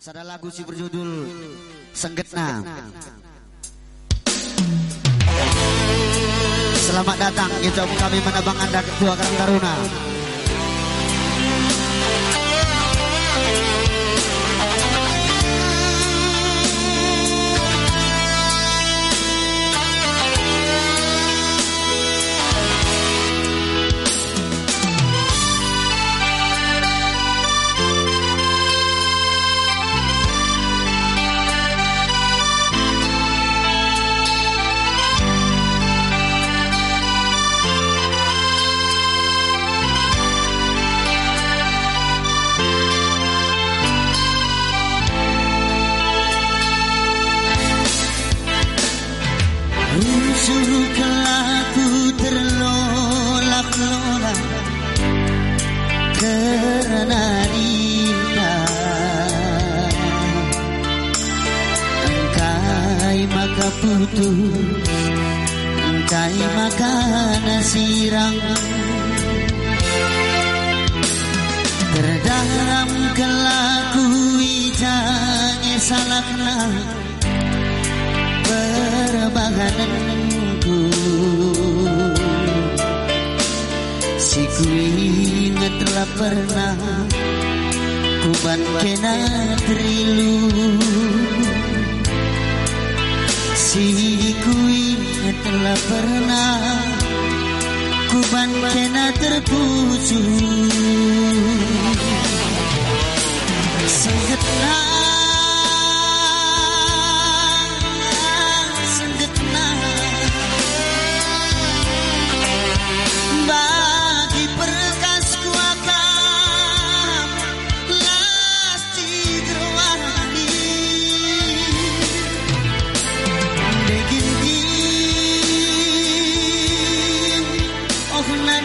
Sada lagu si berjudul Senggetna. Selamat datang kita kami menabang Anda ketua Karang Taruna. Usulkanlah ku terlolak-lolak Karena dia. Engkai maka putus Engkai maka nasirang Terdalam pernah Ku kena trilu Si ku ingat telah pernah Ku kena terpuju Sangatlah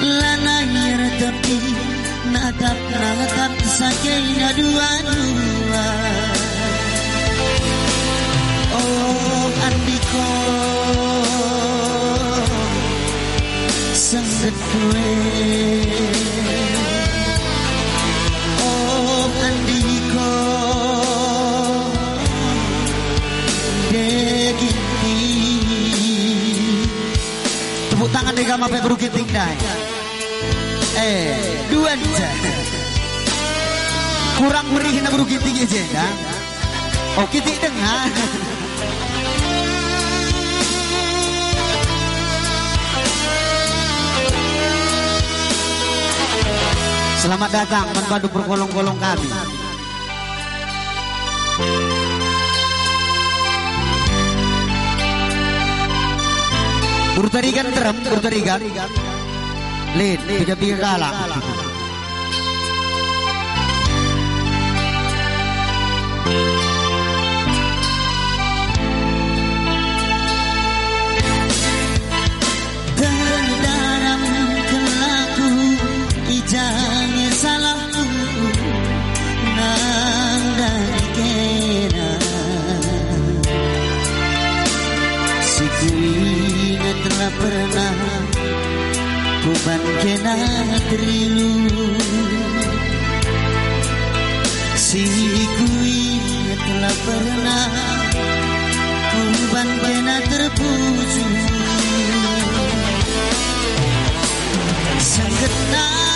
lanayar tepi natap natap sakena dua-dua. Oh andiko. Sengget kue tangan deh gama pe beruki tingdai Eh dua aja. Kurang beri kita beruki tinggi aja Oh kita dengar Selamat datang membantu berkolong-kolong kami. Urtarigan terem, urtarigan. Lid, tidak bisa kalah. Terdaram kelaku ijanya pernah ku kena trilu si ku telah pernah ku kena terpuju Senggetna Senggetna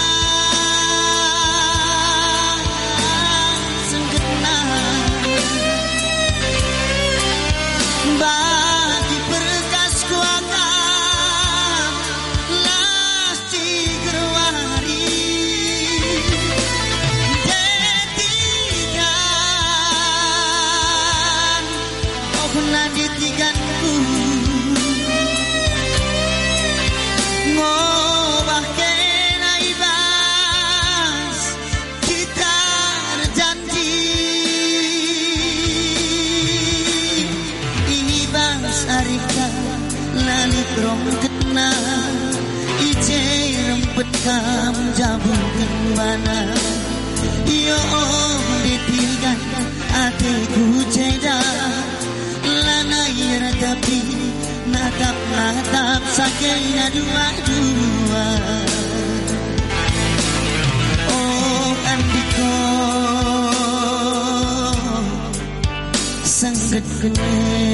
ឡានក្រុមគិតណាអ៊ីជេរំពិតតាមយ៉ាបុកបាណាយោលេទីកាអាទេគូចេដាឡានយរតាពីណាតាប់ណាតាប់សាកេណាឌូអាឌូអាអូអានឌីកូ sangkat kenal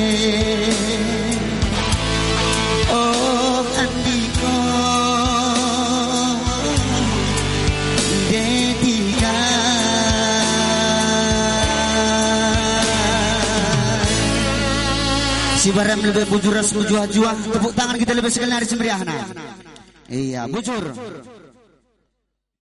Si Baram lebih bujur ras juah Tepuk tangan kita lebih sekali hari semeriahna Iya bujur